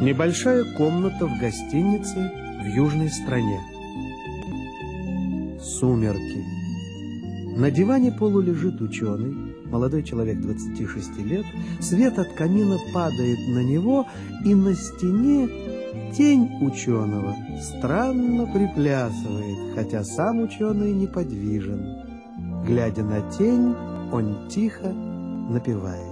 Небольшая комната в гостинице в южной стране. Сумерки. На диване полу лежит ученый, молодой человек 26 лет. Свет от камина падает на него, и на стене тень ученого странно приплясывает, хотя сам ученый неподвижен. Глядя на тень, он тихо напевает.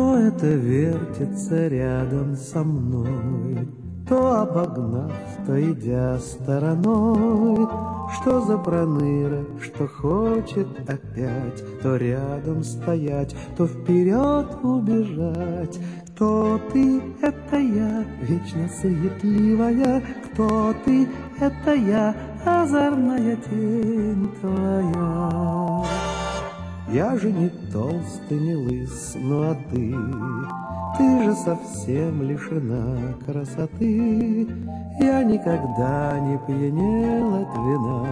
Кто это вертится рядом со мной, То обогнав, то идя стороной? Что за проныра, что хочет опять То рядом стоять, то вперед убежать? Кто ты, это я, вечно суетливая, Кто ты, это я, озорная тень твоя. Я же не толстый, не лыс, ну а ты, ты же совсем лишена красоты. Я никогда не пьянел от вина,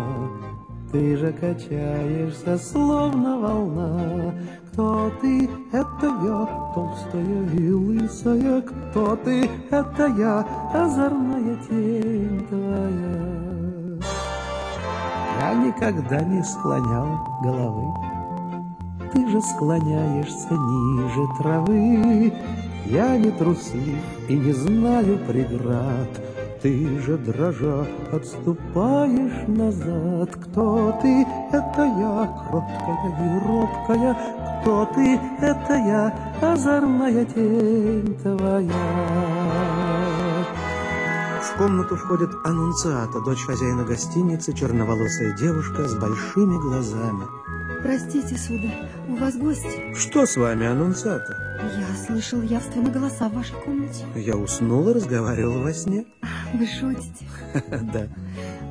ты же качаешься, словно волна. Кто ты? Это я, толстая и лысая. Кто ты? Это я, озорная тень твоя. Я никогда не склонял головы ты же склоняешься ниже травы. Я не труслив и не знаю преград, Ты же, дрожа, отступаешь назад. Кто ты? Это я, кроткая и робкая. Кто ты? Это я, озорная тень твоя. В комнату входит аннунциата, дочь хозяина гостиницы, черноволосая девушка с большими глазами. Простите, сударь, у вас гости. Что с вами, аннунциата? Я слышал явственные голоса в вашей комнате. Я уснула, разговаривала во сне. Вы шутите? Да.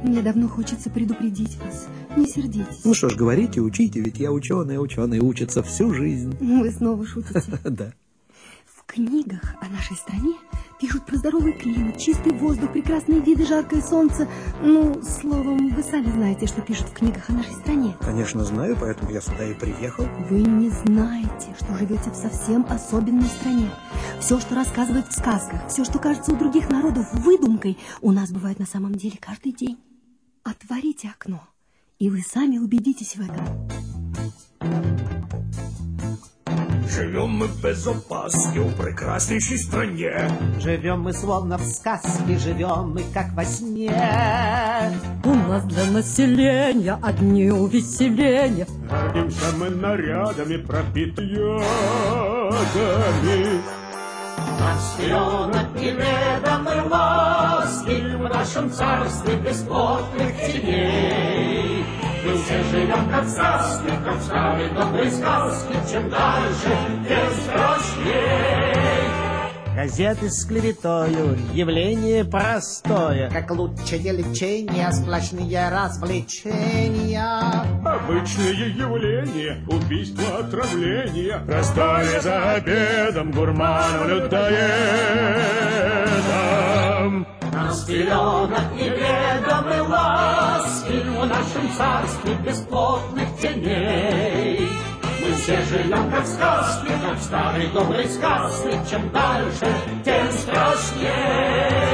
Мне давно хочется предупредить вас. Не сердитесь. Ну что ж, говорите, учите, ведь я ученый, ученый учится всю жизнь. Вы снова шутите? Да. В книгах о нашей стране Пишут про здоровый климат, чистый воздух, прекрасные виды, жаркое солнце. Ну, словом, вы сами знаете, что пишут в книгах о нашей стране. Конечно, знаю, поэтому я сюда и приехал. Вы не знаете, что живете в совсем особенной стране. Все, что рассказывают в сказках, все, что кажется у других народов выдумкой, у нас бывает на самом деле каждый день. Отворите окно, и вы сами убедитесь в этом. Живем мы без опаски в прекраснейшей стране. Живем мы словно в сказке, живем мы как во сне. У нас для населения одни увеселения. Гордимся мы нарядами, пропитыми ядами. Нас вперед неведомой ласки В нашем царстве бесплотных теней. Мы все живем как сказки, как старые добрые сказки, Чем дальше, тем страшней. Газеты с клеветою, явление простое, Как лучшее лечение, сплошные развлечения. Обычные явления, убийство, отравление, Простое за обедом, гурманом, людоедом. Нас от неведомой ласки В нашем царстве бесплотных теней. Мы все живем как сказки, как старые добрые сказки. Чем дальше, тем страшней.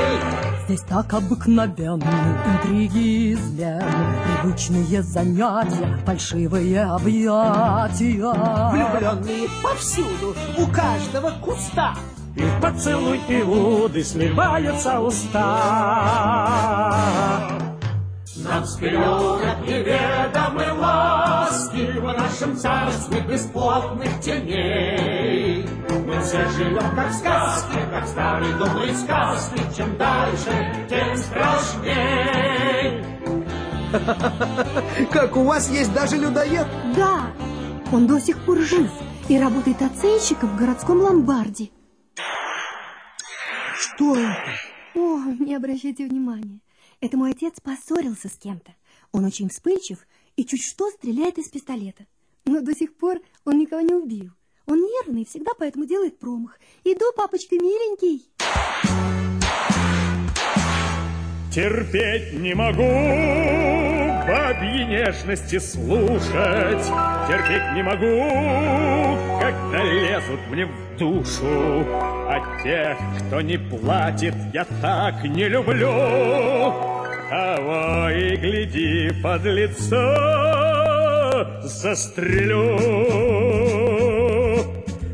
Здесь так обыкновенны интриги измены, Привычные занятия, фальшивые объятия. Влюбленные повсюду, у каждого куста. И в поцелуй Иуды сливаются уста. Нам вперед от неведомой ласки В нашем царстве бесплотных теней. Мы все живем как сказки, как старые добрые сказки. Чем дальше, тем страшней. Как у вас есть даже людоед? Да, он до сих пор жив и работает оценщиком в городском ломбарде. Что это? О, не обращайте внимания. Это мой отец поссорился с кем-то. Он очень вспыльчив и чуть что стреляет из пистолета. Но до сих пор он никого не убил. Он нервный, всегда поэтому делает промах. Иду, папочка миленький. Терпеть не могу бабьи нежности слушать. Терпеть не могу, когда лезут мне в душу. А тех, кто не платит, я так не люблю. Того и гляди под лицо застрелю.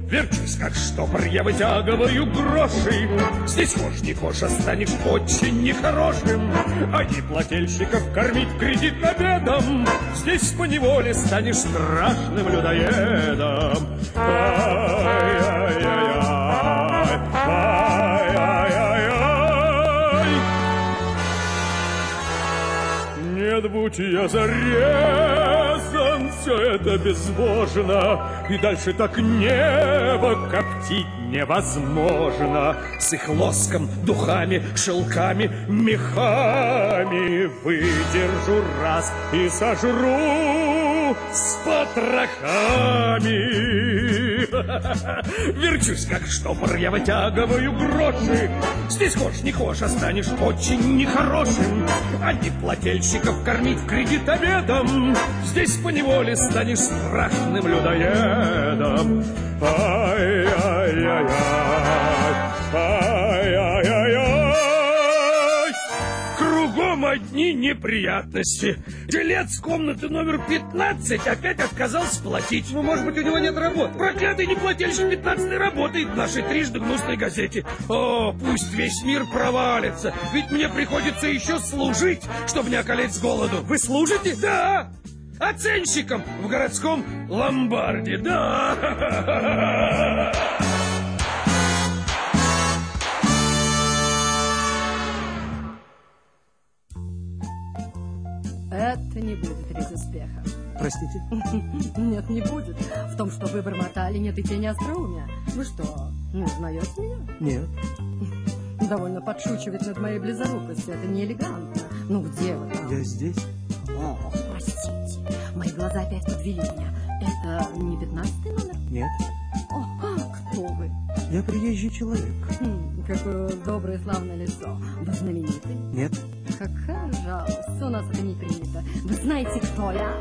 Верчусь, как штопор, я вытягиваю гроши. Здесь хошь не хошь, станешь очень нехорошим. А не плательщиков кормить кредит обедом. Здесь по неволе станешь страшным людоедом. Ай-яй-яй-яй, ай-яй-яй. Нет, будь я зарезан, все это безбожно, И дальше так небо коптить невозможно. С их лоском, духами, шелками, мехами Выдержу раз и сожру с потрохами. Верчусь, как штопор, я вытягиваю гроши. Здесь хошь не хошь, а станешь очень нехорошим. А не плательщиков кормить кредит обедом. Здесь поневоле станешь страшным людоедом. Ай-яй-яй-яй, одни неприятности. Делец комнаты номер 15 опять отказался платить. Ну, может быть, у него нет работы. Проклятый неплательщик 15 работает в нашей трижды гнусной газете. О, пусть весь мир провалится. Ведь мне приходится еще служить, чтобы не околеть с голоду. Вы служите? Да. Оценщиком в городском ломбарде. Да. Это не будет рис успеха. Простите? Нет, не будет. В том, что вы бормотали, нет и тени остроумия. Вы что, не узнаете меня? Нет. Довольно подшучивать над моей близорукостью. Это не элегантно. Ну, где вы там? Я здесь. О, простите. Мои глаза опять подвели меня. Это не пятнадцатый номер? Нет. О, а кто вы? Я приезжий человек. Хм, какое доброе славное лицо. Вы знаменитый? Нет. Какая жалость. У нас это не принято. Вы знаете, кто я?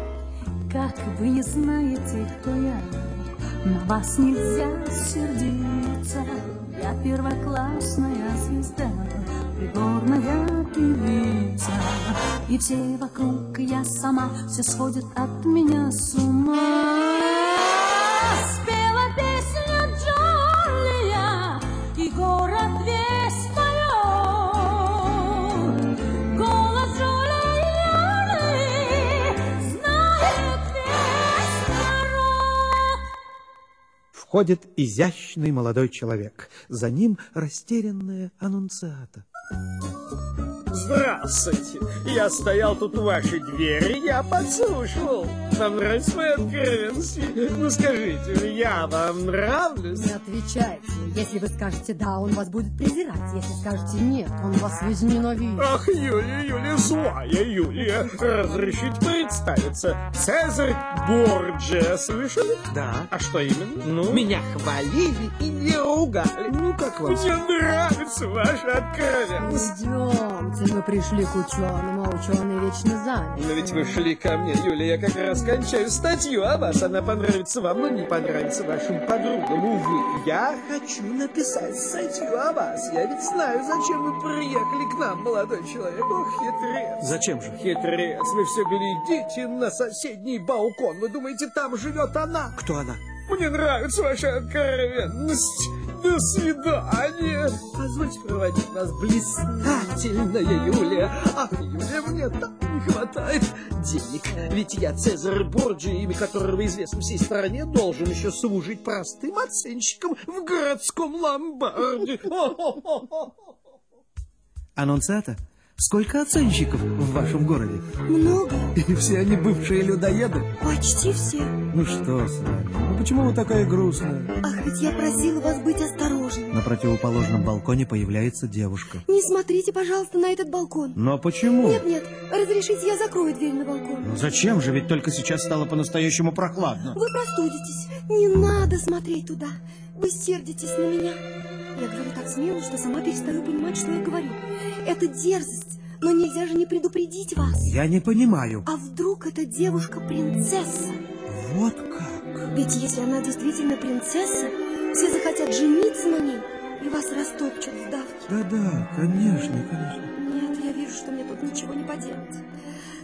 Как вы не знаете, кто я, на вас нельзя сердиться. Я первоклассная звезда, придворная певица. И все вокруг, я сама, все сходят от меня с ума. Входит изящный молодой человек. За ним растерянная аннунциата. Здравствуйте. Я стоял тут у вашей двери, я подслушивал. Вам нравится моя откровенность? Ну скажите, я вам нравлюсь? Не отвечайте. Если вы скажете «да», он вас будет презирать. Если скажете «нет», он вас возненавидит. Ах, Юлия, Юлия, злая Юлия. Разрешите представиться. Цезарь Борджиа, слышали? Да. А что именно? Ну? Меня хвалили и не ругали. Ну, как вам? Мне нравится ваша откровенность. Идемте, мы пришли к ученому, а ученый вечно занят. Но ведь вы шли ко мне, Юлия, я как раз кончаю статью о вас. Она понравится вам, но не понравится вашим подругам, увы. Я хочу написать статью о вас. Я ведь знаю, зачем вы приехали к нам, молодой человек. Ох, хитрец. Зачем же? Хитрец, вы все глядите на соседний балкон. Вы думаете, там живет она? Кто она? Мне нравится ваша откровенность. До свидания. Позвольте проводить вас блистательная Юлия. Ах, Юлия, мне так не хватает денег. Ведь я Цезарь Борджи, имя которого известно всей стране, должен еще служить простым оценщиком в городском ломбарде. Аннунциата? Сколько оценщиков в вашем городе? Много, И все они бывшие людоеды? почти все. Ну что с вами? Ну почему вы такая грустная? Ах, ведь я просила вас быть осторожным. На противоположном балконе появляется девушка. Не смотрите, пожалуйста, на этот балкон. Но почему? Нет, нет, разрешите, я закрою дверь на балкон. Ну зачем же? Ведь только сейчас стало по-настоящему прохладно. Вы простудитесь. Не надо смотреть туда. Вы сердитесь на меня. Я говорю так смело, что сама перестаю понимать, что я говорю. Это дерзость. Но нельзя же не предупредить вас. Я не понимаю. А вдруг эта девушка принцесса? Вот как? Ведь если она действительно принцесса, все захотят жениться на ней и вас растопчут в давке. Да-да, конечно, конечно. Нет, я вижу, что мне тут ничего не поделать.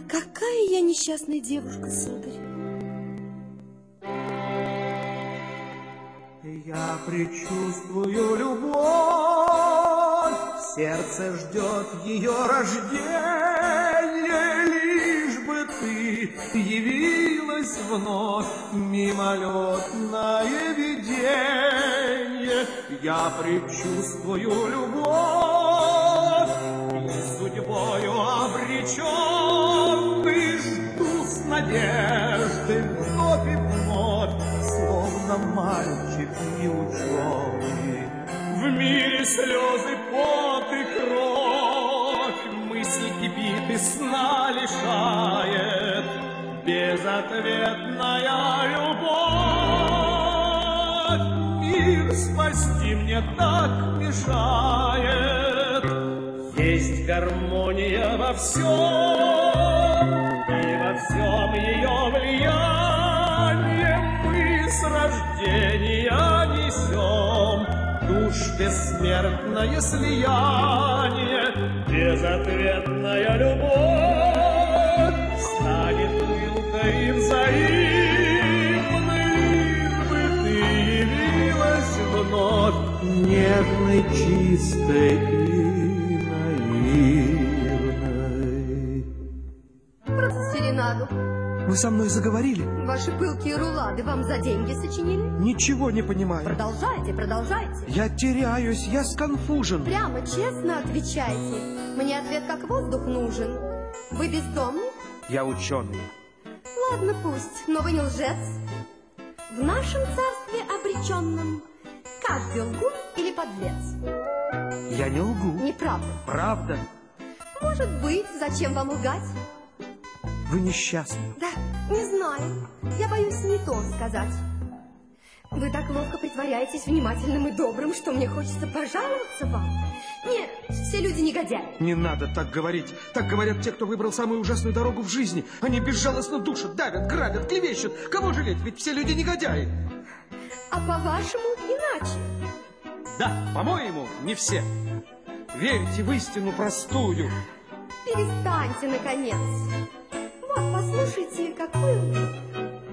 Какая я несчастная девушка, сударь. Я предчувствую любовь, сердце ждет ее рождения, лишь бы ты явилась вновь, мимолетное видение. Я предчувствую любовь, и судьбою обреченный жду с и вновь, словно мальчик неученый. В мире слезы, пот и кровь, мысли кипит и сна лишает, безответная любовь. Мир спасти мне так мешает, есть гармония во всем, и во всем ее влияние несем душ бессмертное слияние, безответная любовь станет пылкой и взаимной, ты явилась вновь нежной, чистой Вы со мной заговорили? Ваши пылкие рулады вам за деньги сочинили? Ничего не понимаю. Продолжайте, продолжайте. Я теряюсь, я сконфужен. Прямо честно отвечайте. Мне ответ как воздух нужен. Вы бездомный? Я ученый. Ладно, пусть, но вы не лжец. В нашем царстве обреченном каждый лгун или подлец. Я не лгу. Неправда. Правда? Может быть, зачем вам лгать? Вы несчастны. Да, не знаю. Я боюсь не то сказать. Вы так ловко притворяетесь внимательным и добрым, что мне хочется пожаловаться вам. Нет, все люди негодяи. Не надо так говорить. Так говорят те, кто выбрал самую ужасную дорогу в жизни. Они безжалостно душат, давят, грабят, клевещут. Кого жалеть? Ведь все люди негодяи. А по-вашему, иначе. Да, по-моему, не все. Верьте в истину простую. Перестаньте, наконец. Послушайте, какую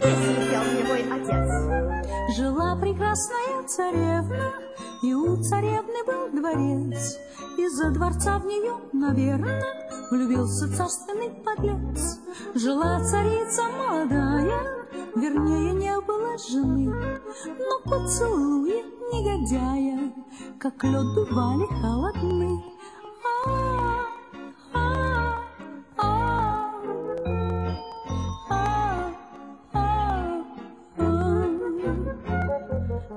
песню пел мне мой отец. Жила прекрасная царевна, и у царевны был дворец. Из-за дворца в нее, наверное, влюбился царственный подлец. Жила царица молодая, вернее, не было жены, но поцелуи негодяя, как лед бывали холодны. А, а,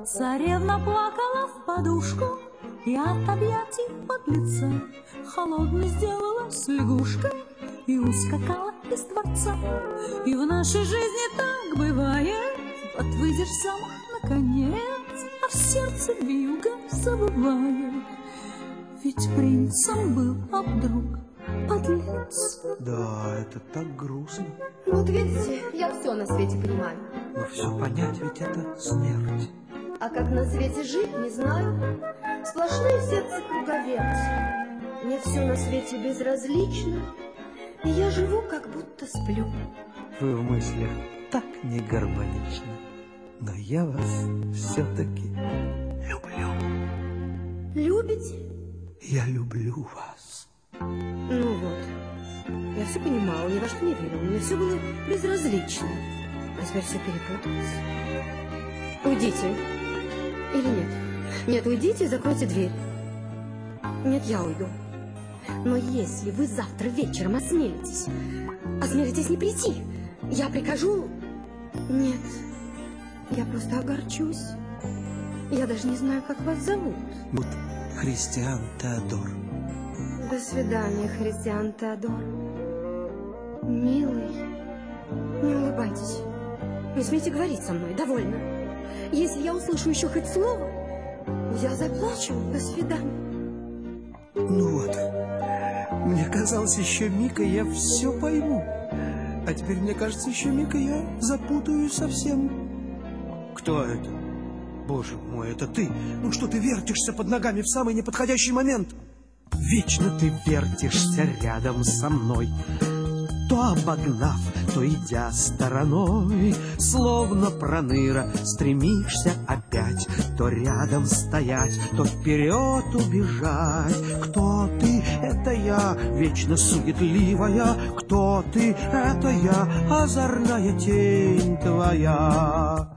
Царевна плакала в подушку И от объятий подлеца Холодной сделалась лягушка И ускакала из дворца И в нашей жизни так бывает Вот выйдешь замуж наконец А в сердце вьюга забывает Ведь принцем был, а вдруг подлец Да, это так грустно. Вот видите, я все на свете понимаю. Но все понять ведь это смерть. А как на свете жить, не знаю. Сплошные в сердце круговерт. Мне все на свете безразлично. И я живу, как будто сплю. Вы в мыслях так не гармоничны. Но я вас все-таки люблю. Любите? Я люблю вас. Ну вот. Я все понимала, ни во что не верила. Мне все было безразлично. А теперь все перепуталось. Уйдите. Или нет? Нет, уйдите и закройте дверь. Нет, я уйду. Но если вы завтра вечером осмелитесь, осмелитесь не прийти, я прикажу... Нет, я просто огорчусь. Я даже не знаю, как вас зовут. Вот Христиан Теодор. До свидания, Христиан Теодор. Милый, не улыбайтесь. Не смейте говорить со мной, довольно. Если я услышу еще хоть слово, я заплачу. До свидания. Ну вот, Мне казалось, еще миг, я все пойму. А теперь, мне кажется, еще миг, я запутаю совсем. Кто это? Боже мой, это ты. Ну что ты вертишься под ногами в самый неподходящий момент? Вечно ты вертишься рядом со мной то обогнав, то идя стороной, Словно проныра стремишься опять То рядом стоять, то вперед убежать. Кто ты? Это я, вечно суетливая. Кто ты? Это я, озорная тень твоя.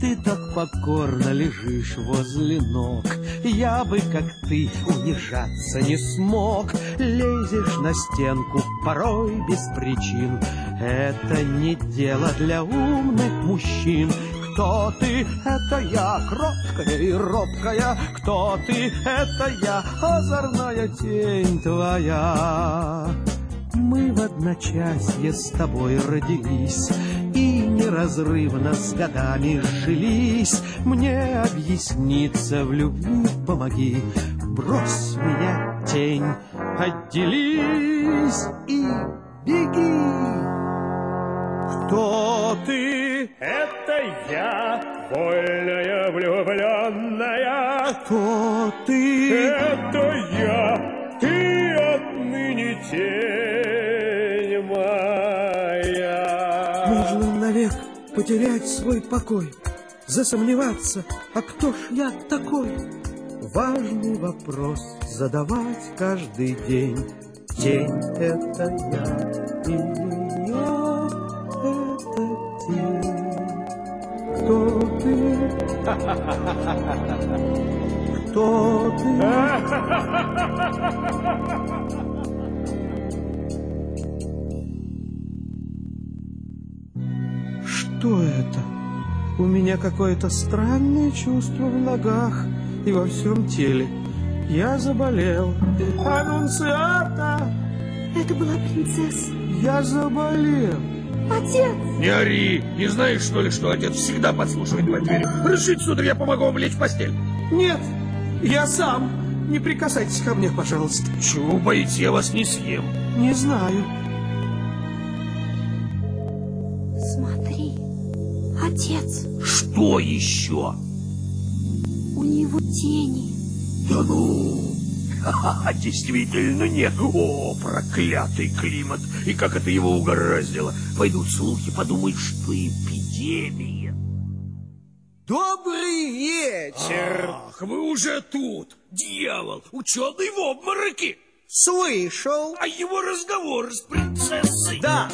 Ты так покорно лежишь возле ног, Я бы, как ты, унижаться не смог. Лезешь на стенку порой без причин. Это не дело для умных мужчин. Кто ты? Это я, кроткая и робкая. Кто ты? Это я, озорная тень твоя. Мы в одночасье с тобой родились И неразрывно с годами жились. Мне объясниться в любви помоги, Брось меня, тень, отделись и беги. Кто ты? Это я, вольная влюбленная. Кто ты? Это я, ты отныне тень моя. Можно навек потерять свой покой, засомневаться, а кто ж я такой? Важный вопрос задавать каждый день. Тень — это я — Кто ты? Кто ты? Что это? У меня какое-то странное чувство в ногах и во всем теле. Я заболел. Аннунциата! Это была принцесса. Я заболел. Отец! Не ори! Не знаешь, что ли, что отец всегда подслушивает под дверью? Разрешите, сударь, я помогу вам лечь в постель. Нет, я сам. Не прикасайтесь ко мне, пожалуйста. Чего боитесь, я вас не съем. Не знаю. Смотри, отец, Что еще? у него тени. Да ну! Ха-ха, действительно нет. О, проклятый климат! И как это его угораздило? Пойдут слухи, подумают, что эпидемия. Добрый вечер. Ах, вы уже тут! Дьявол! Ученый в обмороке! Слышал? А его разговор с принцессой? Да,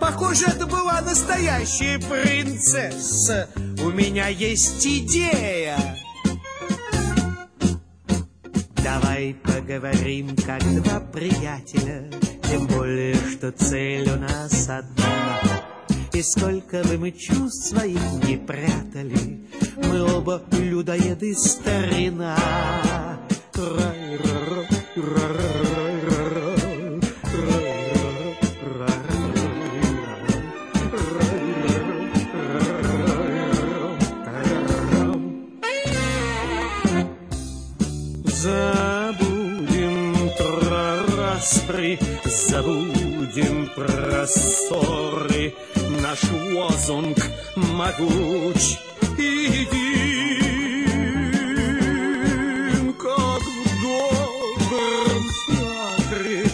похоже, это была настоящая принцесса. У меня есть идея. Давай поговорим, как два приятеля, Тем более, что цель у нас одна. И сколько бы мы чувств своих не прятали, Мы оба людоеды старина. Ра-ра-ра-ра-ра, распри, забудем про ссоры. Наш лозунг могуч един, как в добром театре.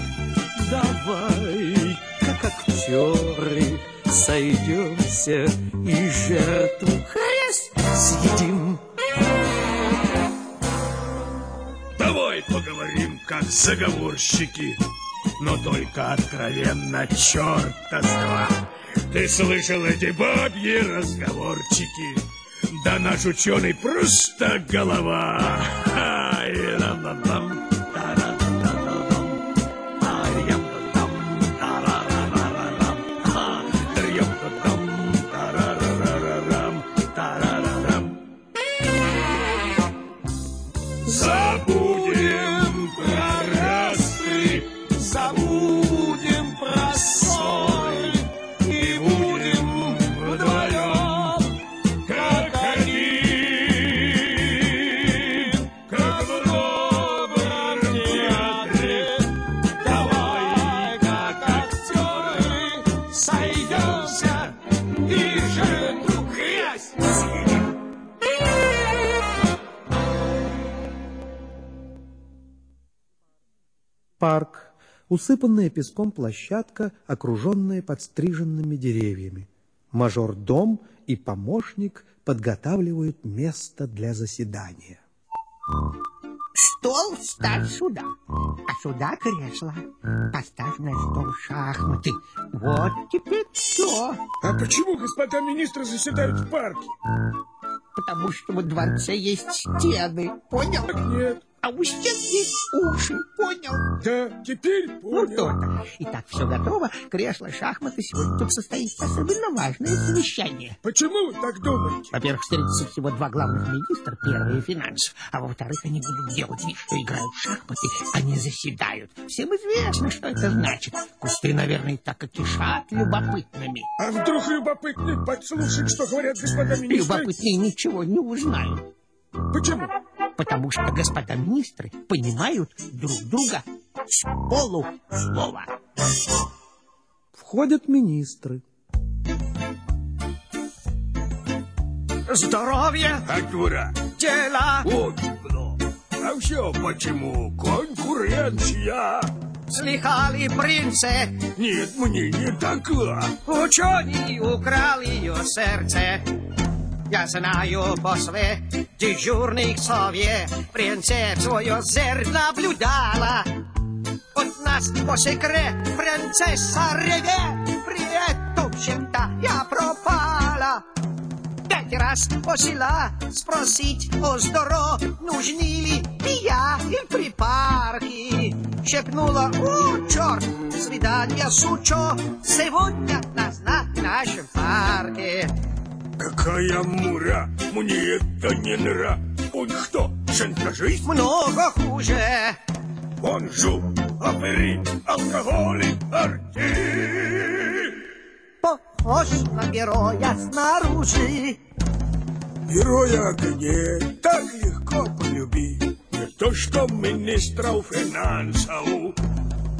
Давай, как актеры, сойдемся и жертву хрест съедим. Давай поговорим, как заговорщики. Но только откровенно, черта с два. Ты слышал эти бабьи разговорчики? Да наш ученый просто голова. Ай, усыпанная песком площадка, окруженная подстриженными деревьями. Мажор-дом и помощник подготавливают место для заседания. Стол ставь сюда, а сюда кресло. Поставь на стол шахматы. Вот теперь все. А почему господа министры заседают в парке? Потому что во дворце есть стены. Понял? Так нет. А у стен есть уши. Понял? Да, теперь Ну, понял. то-то. Итак, все готово. Кресло, шахматы. Сегодня тут состоится особенно важное совещание. Почему вы так думаете? Во-первых, встретятся всего два главных министра, первый финансов, а во-вторых, они будут делать вид, что играют в шахматы, а не заседают. Всем известно, что это значит. Кусты, наверное, так и кишат любопытными. А вдруг любопытный подслушать, что говорят господа министры? Любопытные ничего не узнают, Почему? Потому что господа министры понимают друг друга с полуслова. Входят министры. Здоровье, А дура. дела, оно. А все почему? Конкуренция. слыхали принце, Нет, мне не такая. ученый украл ее сердце. Я знаю после дежурных сове, принцесс свое зерь наблюдала. От нас по секрет принцесса ревет, при этом всегда я пропала. Пять раз посила спросить о здоров, нужны ли я и припарки. Шепнула, о, черт, свидание сучо, сегодня назначь в нашем парке. Какая мура! Мне это не нра. Он кто, шантажист? Много хуже. Он жук, аферист, алкоголик, артист. Похож на героя снаружи. Героя огне так легко полюбить. Не то, что министров финансов.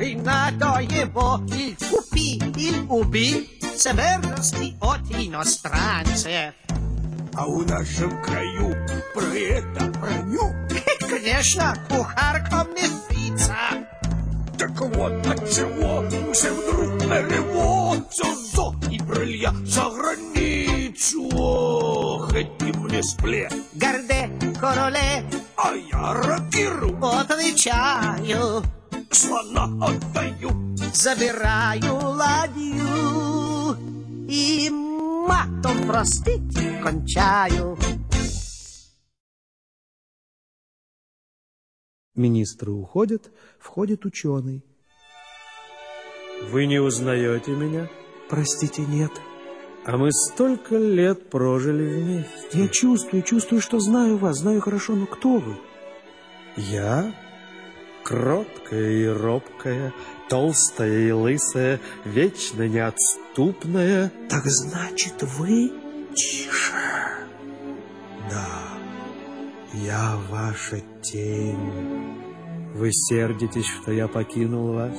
И надо его или купи, или уби. Смертности от иностранцев. А у нашем краю про это проню. Конечно, кухарка мне спится. Так вот отчего все вдруг перевод Все зо и брылья за границу Ох, эти мне сплет Горде, короле, А я ракиру отвечаю. слона отдаю Забираю ладью и матом простить кончаю. Министры уходят, входит ученый. Вы не узнаете меня? Простите, нет. А мы столько лет прожили вместе. Я чувствую, чувствую, что знаю вас, знаю хорошо, но кто вы? Я кроткая и робкая, толстая и лысая, вечно неотступная. Так значит, вы... Тише. Да, я ваша тень. Вы сердитесь, что я покинул вас,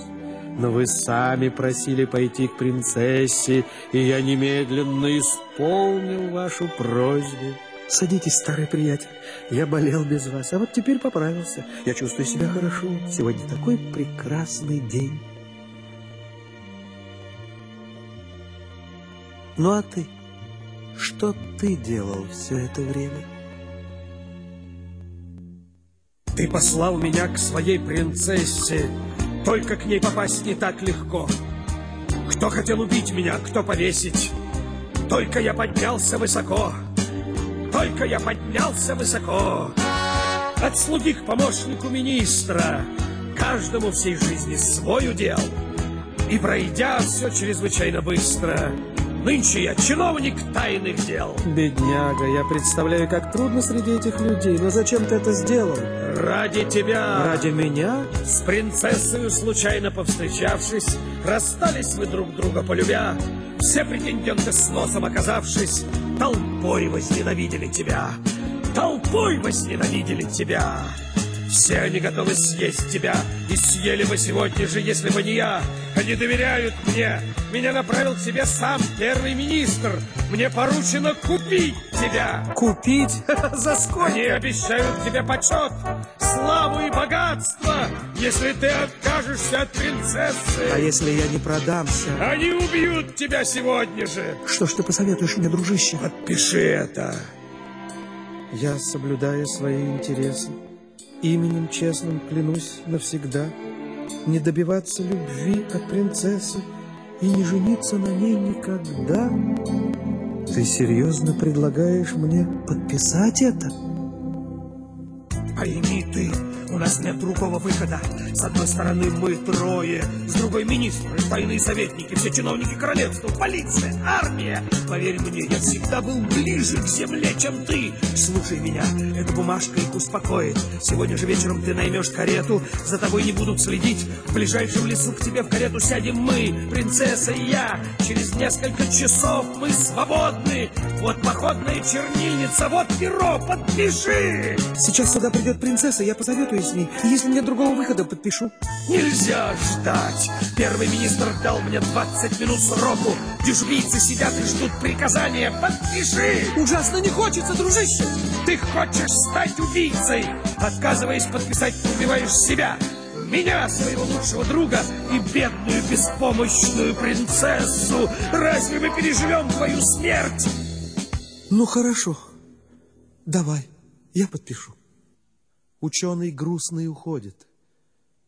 но вы сами просили пойти к принцессе, и я немедленно исполнил вашу просьбу. Садитесь, старый приятель. Я болел без вас, а вот теперь поправился. Я чувствую себя хорошо. Сегодня такой прекрасный день. Ну а ты? Что ты делал все это время? Ты послал меня к своей принцессе Только к ней попасть не так легко Кто хотел убить меня, кто повесить Только я поднялся высоко Только я поднялся высоко. От слуги к помощнику министра Каждому всей жизни свой удел. И пройдя все чрезвычайно быстро Нынче я чиновник тайных дел. Бедняга, я представляю, как трудно среди этих людей, но зачем ты это сделал? Ради тебя. Ради меня? С принцессою случайно повстречавшись, Расстались вы друг друга полюбя, Все претенденты с носом оказавшись, Толпой возненавидели тебя, Толпой возненавидели тебя. Все они готовы съесть тебя, И съели бы сегодня же, если бы не я. Они доверяют мне, Меня направил к себе сам первый министр, Мне поручено купить тебя. Купить? За сколько? Они обещают тебе почет, славу и богатство, если ты откажешься от принцессы. А если я не продамся? Они убьют тебя сегодня же. Что ж ты посоветуешь мне, дружище? Подпиши это. Я соблюдаю свои интересы. Именем честным клянусь навсегда не добиваться любви от принцессы и не жениться на ней никогда. Ты серьезно предлагаешь мне подписать это? Пойми ты, нас нет другого выхода. С одной стороны мы трое, с другой министры, тайные советники, все чиновники королевства, полиция, армия. Поверь мне, я всегда был ближе к земле, чем ты. Слушай меня, эта бумажка их успокоит. Сегодня же вечером ты наймешь карету, за тобой не будут следить. В ближайшем лесу к тебе в карету сядем мы, принцесса и я. Через несколько часов мы свободны. Вот походная чернильница, вот перо, подпиши. Сейчас сюда придет принцесса, я посоветуюсь с ней. И если нет другого выхода, подпишу. Нельзя ждать. Первый министр дал мне 20 минут сроку. Дежубийцы сидят и ждут приказания. Подпиши. Ужасно не хочется, дружище. Ты хочешь стать убийцей. Отказываясь подписать, ты убиваешь себя. Меня, своего лучшего друга и бедную беспомощную принцессу. Разве мы переживем твою смерть? Ну, хорошо. Давай, я подпишу. Ученый грустный уходит.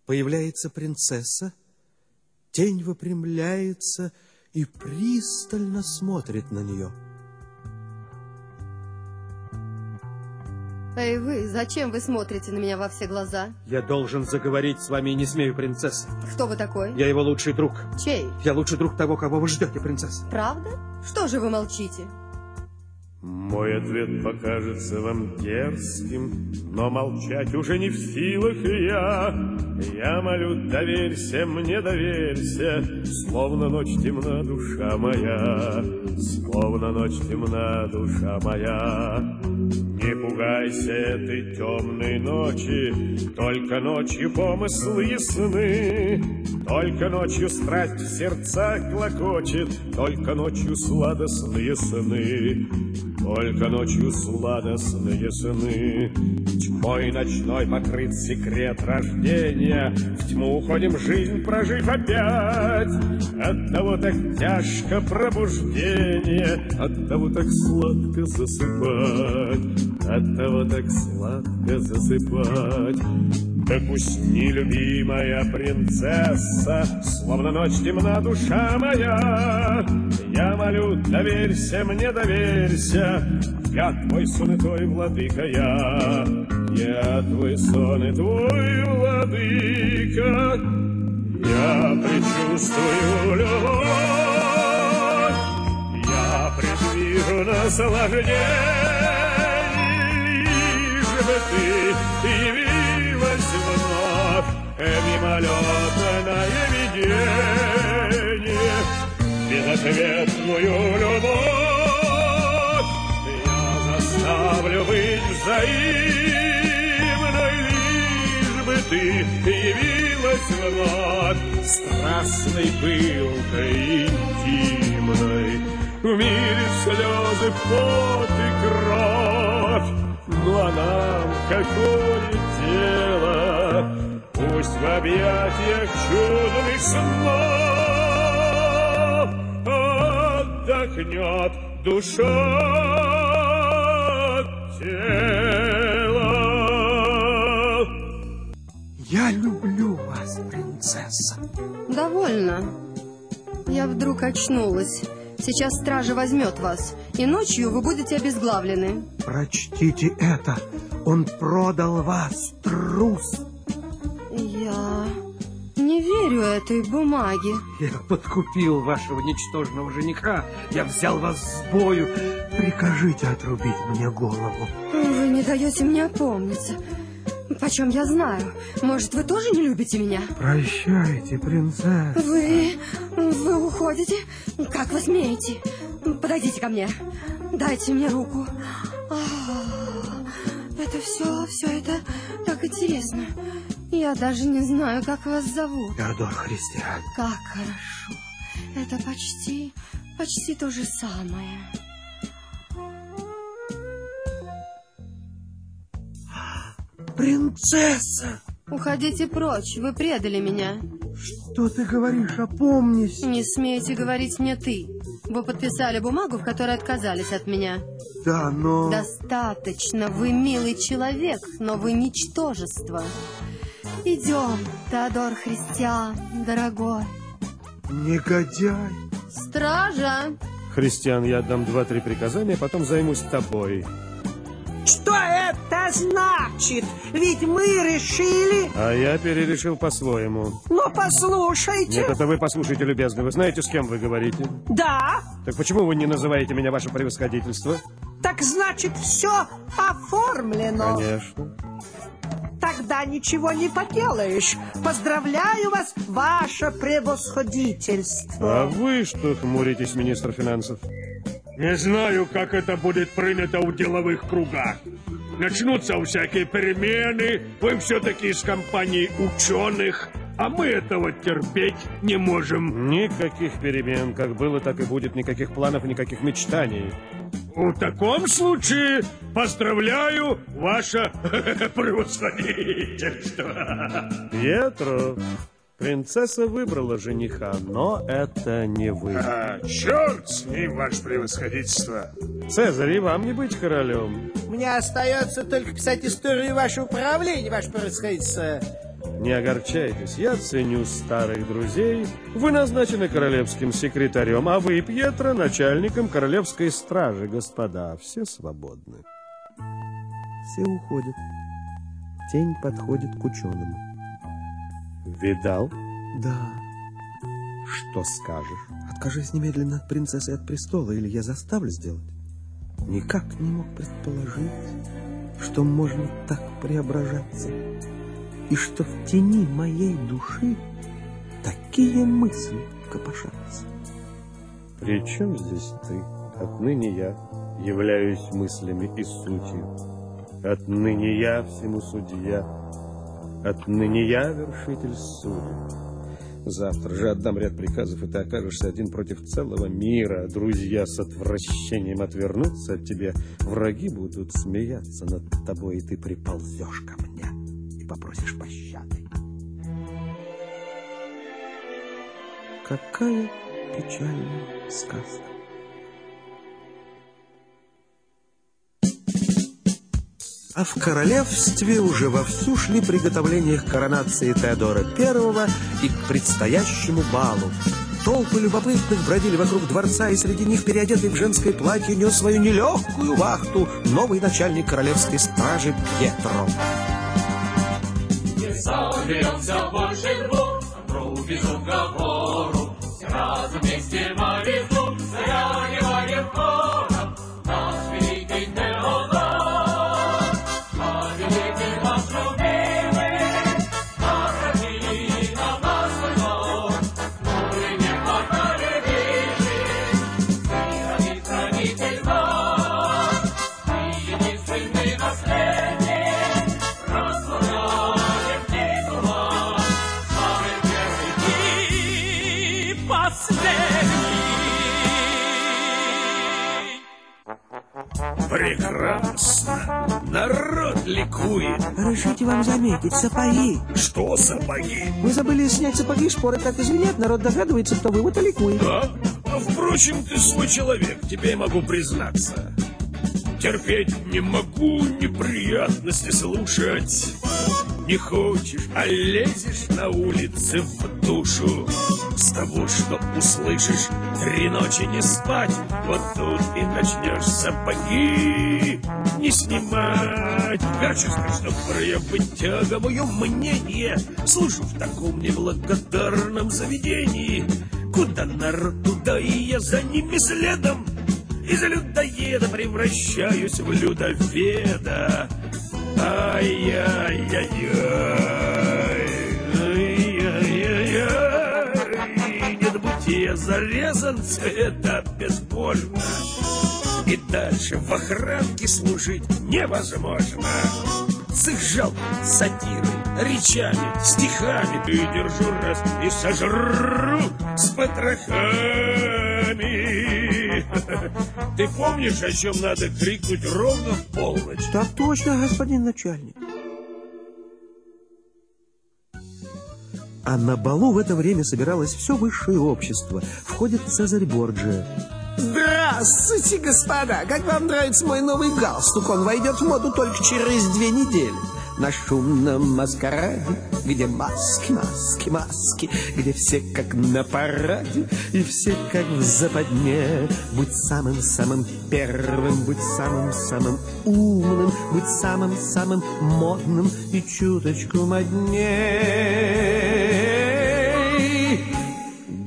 Появляется принцесса, тень выпрямляется и пристально смотрит на нее. Эй, вы, зачем вы смотрите на меня во все глаза? Я должен заговорить с вами и не смею, принцесса. Кто вы такой? Я его лучший друг. Чей? Я лучший друг того, кого вы ждете, принцесса. Правда? Что же вы молчите? Мой ответ покажется вам дерзким, но молчать уже не в силах я. Я молю, доверься мне, доверься, словно ночь темна душа моя, словно ночь темна душа моя. Не пугайся этой темной ночи, только ночью помыслы ясны, только ночью страсть в сердцах клокочет, только ночью сладостные сны. Только ночью сладостные сны. Тьмой ночной покрыт секрет рождения. В тьму уходим жизнь, прожив опять. От того так тяжко пробуждение От того так сладко засыпать. От того так сладко засыпать. Да пусть нелюбимая принцесса, Словно ночь темна душа моя, Я молю, доверься мне, доверься, Я твой сон и твой владыка я, Я твой сон и твой владыка, Я предчувствую любовь, Я предвижу наслаждение, Лишь бы ты явилась вновь. Мимолетное видение, безответную любовь я заставлю быть взаимной, лишь бы ты явилась вновь страстной пылкой интимной. В мире слезы, пот и кровь, ну а нам какое дело? Пусть в объятиях чудных снов Отдохнет душа от тела. Я люблю вас, принцесса. Довольно. Я вдруг очнулась. Сейчас стража возьмет вас, и ночью вы будете обезглавлены. Прочтите это. Он продал вас, трус. Я не верю этой бумаге. Я подкупил вашего ничтожного жениха. Я взял вас с бою. Прикажите отрубить мне голову. Вы не даете мне опомниться. Почем я знаю? Может, вы тоже не любите меня? Прощайте, принцесса. Вы... вы уходите? Как вы смеете? Подойдите ко мне. Дайте мне руку. А, это все, все это так интересно. Я даже не знаю, как вас зовут. Теодор Христиан. Как хорошо. Это почти, почти то же самое. Принцесса! Уходите прочь, вы предали меня. Что ты говоришь? Опомнись. Не смейте говорить мне ты. Вы подписали бумагу, в которой отказались от меня. Да, но... Достаточно. Вы милый человек, но вы ничтожество. Идем, Теодор Христиан, дорогой. Негодяй. Стража! Христиан, я отдам два-три приказания, потом займусь тобой. Что это значит? Ведь мы решили... А я перерешил по-своему. Ну, послушайте. Нет, это вы послушайте, любезно. Вы знаете, с кем вы говорите? Да. Так почему вы не называете меня ваше превосходительство? Так значит, все оформлено. Конечно. Тогда ничего не поделаешь. Поздравляю вас, ваше превосходительство. А вы что хмуритесь, министр финансов? Не знаю, как это будет принято в деловых кругах. Начнутся всякие перемены, вы все-таки из компании ученых, а мы этого терпеть не можем. Никаких перемен, как было, так и будет, никаких планов, никаких мечтаний. В таком случае поздравляю ваше превосходительство. Пьетро, принцесса выбрала жениха, но это не вы. А, черт с ним, ваше превосходительство. Цезарь, и вам не быть королем. Мне остается только писать историю вашего правления, ваше превосходительство. Не огорчайтесь, я ценю старых друзей. Вы назначены королевским секретарем, а вы, Пьетро, начальником королевской стражи. Господа, все свободны. Все уходят. Тень подходит к ученому. Видал? Да. Что скажешь? Откажись немедленно от принцессы и от престола, или я заставлю сделать. Никак не мог предположить, что можно так преображаться, и что в тени моей души такие мысли копошатся. При чем здесь ты? Отныне я являюсь мыслями и сутью. Отныне я всему судья. Отныне я вершитель судеб. Завтра же отдам ряд приказов, и ты окажешься один против целого мира. Друзья с отвращением отвернутся от тебя. Враги будут смеяться над тобой, и ты приползешь ко мне и попросишь пощады. Какая печальная сказка. А в королевстве уже вовсю шли приготовления к коронации Теодора I и к предстоящему балу. Толпы любопытных бродили вокруг дворца, и среди них, переодетый в женское платье, нес свою нелегкую вахту новый начальник королевской стражи Пьетро. Соберемся больше двух, тру без уговору, разом вместе морезу, Народ ликует. Разрешите вам заметить, сапоги. Что сапоги? Вы забыли снять сапоги, шпоры так извинят, народ догадывается, кто вы, вот и ликует. Да? А, впрочем, ты свой человек, тебе я могу признаться. Терпеть не могу неприятности слушать. Не хочешь, а лезешь на улице в душу. С того, что услышишь, три ночи не спать. Вот тут и начнешь сапоги не снимать. Сказать, что проявить тяга мое мнение. Служу в таком неблагодарном заведении. Куда народ, туда и я за ними следом. Из людоеда превращаюсь в людоведа. Ай-яй-яй-яй. Нет, будь я зарезан, это безбожно. И дальше в охранке служить невозможно. С их жалкой сатирой, речами, стихами Ты держу раз и сожру с потрохами Ты помнишь, о чем надо крикнуть ровно в полночь? Так точно, господин начальник. А на балу в это время собиралось все высшее общество. Входит Цезарь Борджиа. Здравствуйте, господа! Как вам нравится мой новый галстук? Он войдет в моду только через две недели. На шумном маскараде, где маски, маски, маски, где все как на параде, и все как в западне. Будь самым-самым первым, будь самым-самым умным, будь самым-самым модным и чуточку модней.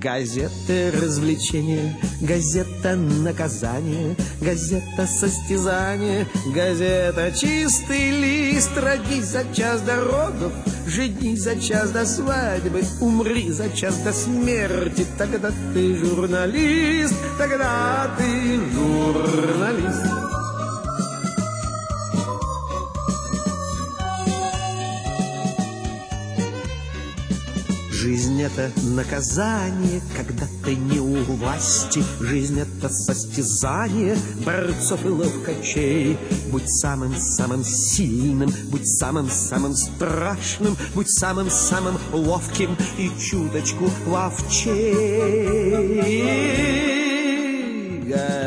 Газеты развлечения, газета наказание, газета состязание, газета чистый лист, родись за час до родов, женись за час до свадьбы, умри за час до смерти, тогда ты журналист, тогда ты журналист. Жизнь это наказание, когда ты не у власти. Жизнь это состязание борцов и ловкачей. Будь самым-самым сильным, будь самым-самым страшным, будь самым-самым ловким и чуточку ловчей.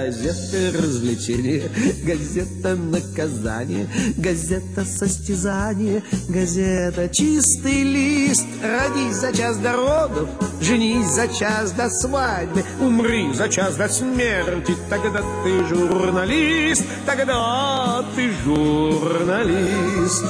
Газета развлечения, газета наказание, газета состязание, газета чистый лист. Родись за час до родов, женись за час до свадьбы, умри за час до смерти, тогда ты журналист, тогда ты журналист.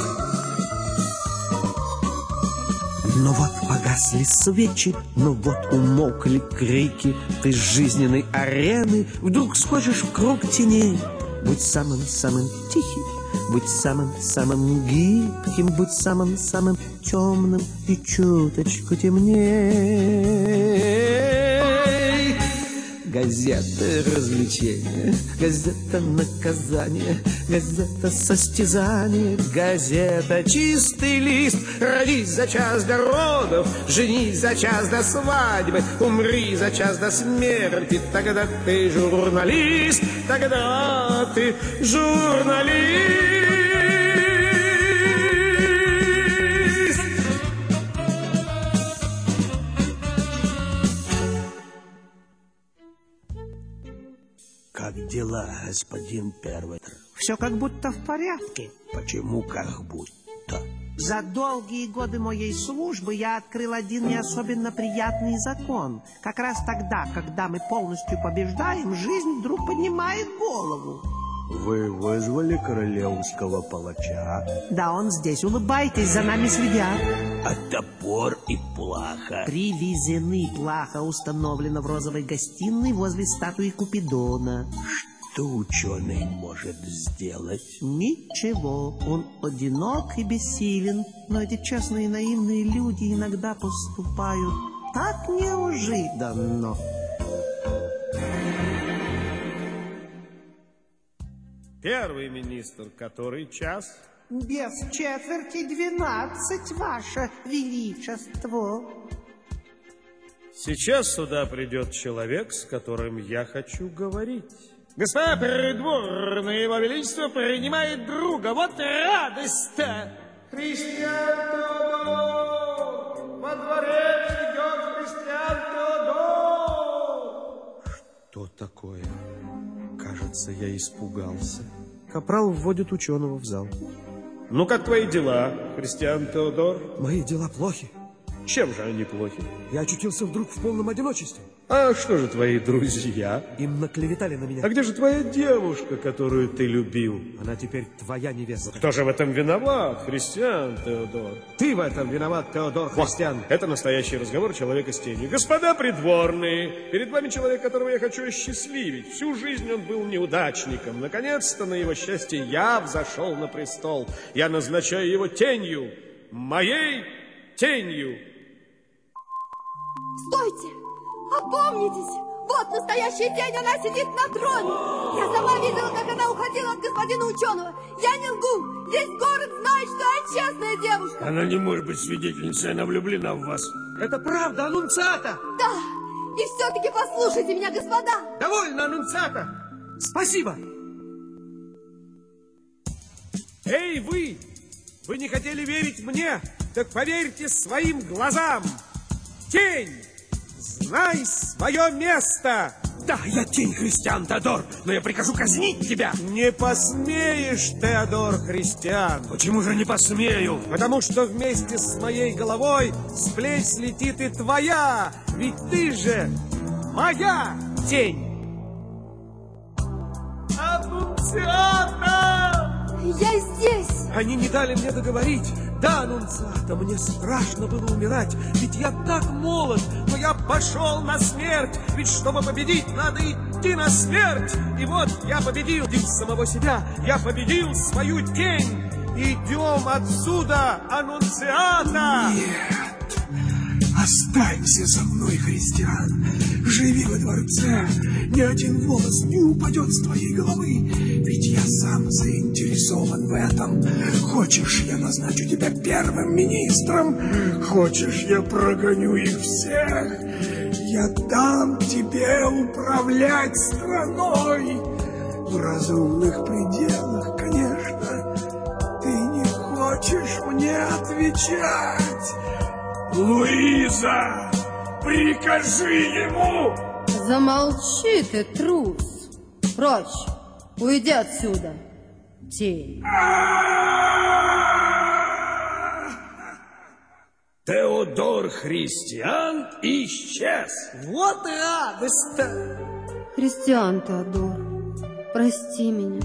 Но вот погасли свечи, но вот умолкли крики. Ты с жизненной арены вдруг схожешь в круг теней. Будь самым-самым тихим, будь самым-самым гибким, будь самым-самым темным и чуточку темней. Газеты развлечения, газета наказания, газета состязания, газета чистый лист. Родись за час до родов, женись за час до свадьбы, умри за час до смерти, тогда ты журналист, тогда ты журналист. Дела, господин Первитер? Все как будто в порядке. Почему как будто? За долгие годы моей службы я открыл один не особенно приятный закон. Как раз тогда, когда мы полностью побеждаем, жизнь вдруг поднимает голову. Вы вызвали королевского палача? Да, он здесь. Улыбайтесь, за нами следят. А топор и плаха? Привезены. Плаха установлена в розовой гостиной возле статуи Купидона. Что ученый может сделать? Ничего. Он одинок и бессилен. Но эти честные и наивные люди иногда поступают так неожиданно. Первый министр, который час? Без четверти двенадцать, ваше величество. Сейчас сюда придет человек, с которым я хочу говорить. Господа придворные, его величество принимает друга. Вот радость-то! Христиан Теодор! Во дворец идет Христиан Теодор! Что такое? Кажется, я испугался. Капрал вводит ученого в зал. Ну, как твои дела, Христиан Теодор? Мои дела плохи. Чем же они плохи? Я очутился вдруг в полном одиночестве. А что же твои друзья? Им наклеветали на меня. А где же твоя девушка, которую ты любил? Она теперь твоя невеста. Кто же в этом виноват, Христиан Теодор? Ты в этом виноват, Теодор Христиан. Вот, это настоящий разговор человека с тенью. Господа придворные, перед вами человек, которого я хочу осчастливить. Всю жизнь он был неудачником. Наконец-то, на его счастье, я взошел на престол. Я назначаю его тенью, моей тенью. Стойте! Опомнитесь! Вот настоящая тень, она сидит на троне! Я сама видела, как она уходила от господина ученого. Я не лгу! Весь город знает, что я честная девушка! Она не может быть свидетельницей, она влюблена в вас. Это правда, аннунциата! Да! И все-таки послушайте меня, господа! Довольно, аннунциата! Спасибо! Эй, вы! Вы не хотели верить мне? Так поверьте своим глазам! Тень, знай свое место! Да, я тень христиан, Теодор, но я прикажу казнить тебя. Не посмеешь, Теодор Христиан. Почему же не посмею? Потому что вместе с моей головой с плеч слетит и твоя, ведь ты же моя тень. Аннунциата! Я здесь! Они не дали мне договорить. Да, Аннунциата, мне страшно было умирать, ведь я так молод, но я пошел на смерть, ведь чтобы победить, надо идти на смерть. И вот я победил самого себя, я победил свою тень. Идем отсюда, Аннунциата! Нет, останься со мной, христиан. Живи во дворце, ни один волос не упадет с твоей головы, ведь я сам заинтересован в этом. Хочешь, я назначу тебя первым министром? Хочешь, я прогоню их всех? Я дам тебе управлять страной в разумных пределах, конечно. Ты не хочешь мне отвечать? Луиза, прикажи ему! Замолчи ты, трус! Прочь! Уйди отсюда, тень! Теодор Христиан исчез. Вот радость-то! Христиан Теодор, прости меня,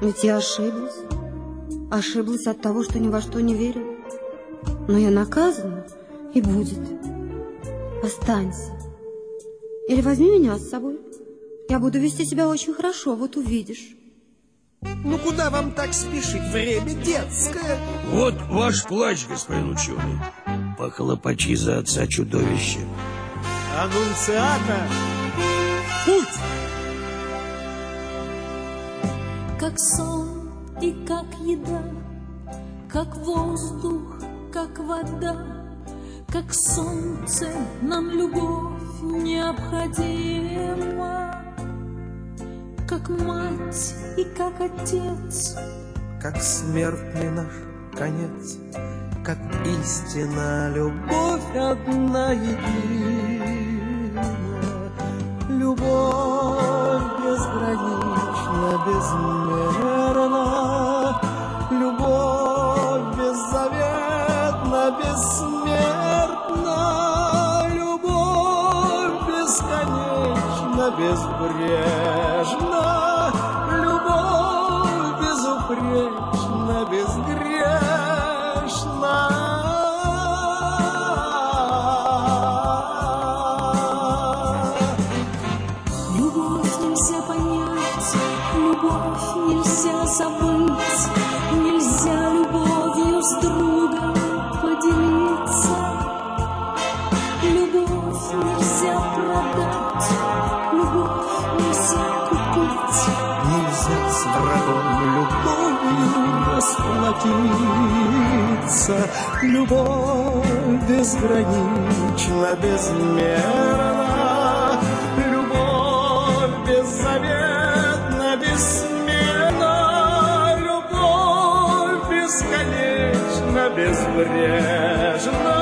ведь я ошиблась. Ошиблась от того, что ни во что не верю. Но я наказана, и будет. Останься. Или возьми меня с собой. Я буду вести себя очень хорошо, вот увидишь. Ну куда вам так спешить? Время детское. Вот ваш плач, господин ученый. Похлопочи за отца чудовище. Аннунциата, путь! Как сон и как еда, как воздух, как вода, как солнце нам любовь необходима, как мать и как отец. Как смертный наш конец, как истина любовь одна едина. Любовь безгранична, безмерна, бесконечна, безбрежна, расплатиться. Любовь безгранична, безмерна. Любовь беззаветна, бессмертна. Любовь бесконечна, безбрежна.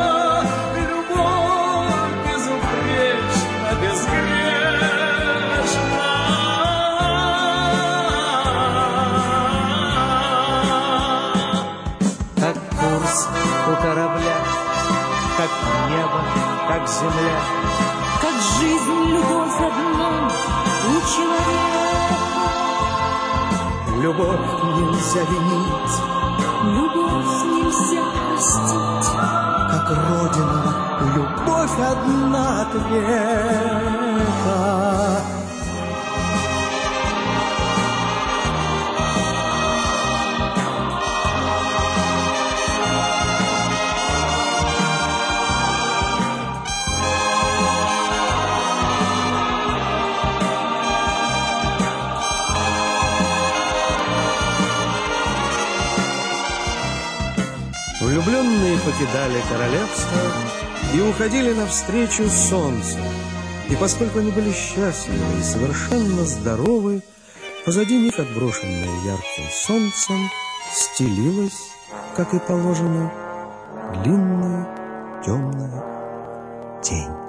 Как земля. Как жизнь, любовь одна у человека. Любовь нельзя винить, Любовь нельзя простить. как Родина, любовь одна от века. Влюбленные покидали королевство и уходили навстречу солнцу. И поскольку они были счастливы и совершенно здоровы, позади них, отброшенная ярким солнцем, стелилась, как и положено, длинная темная тень.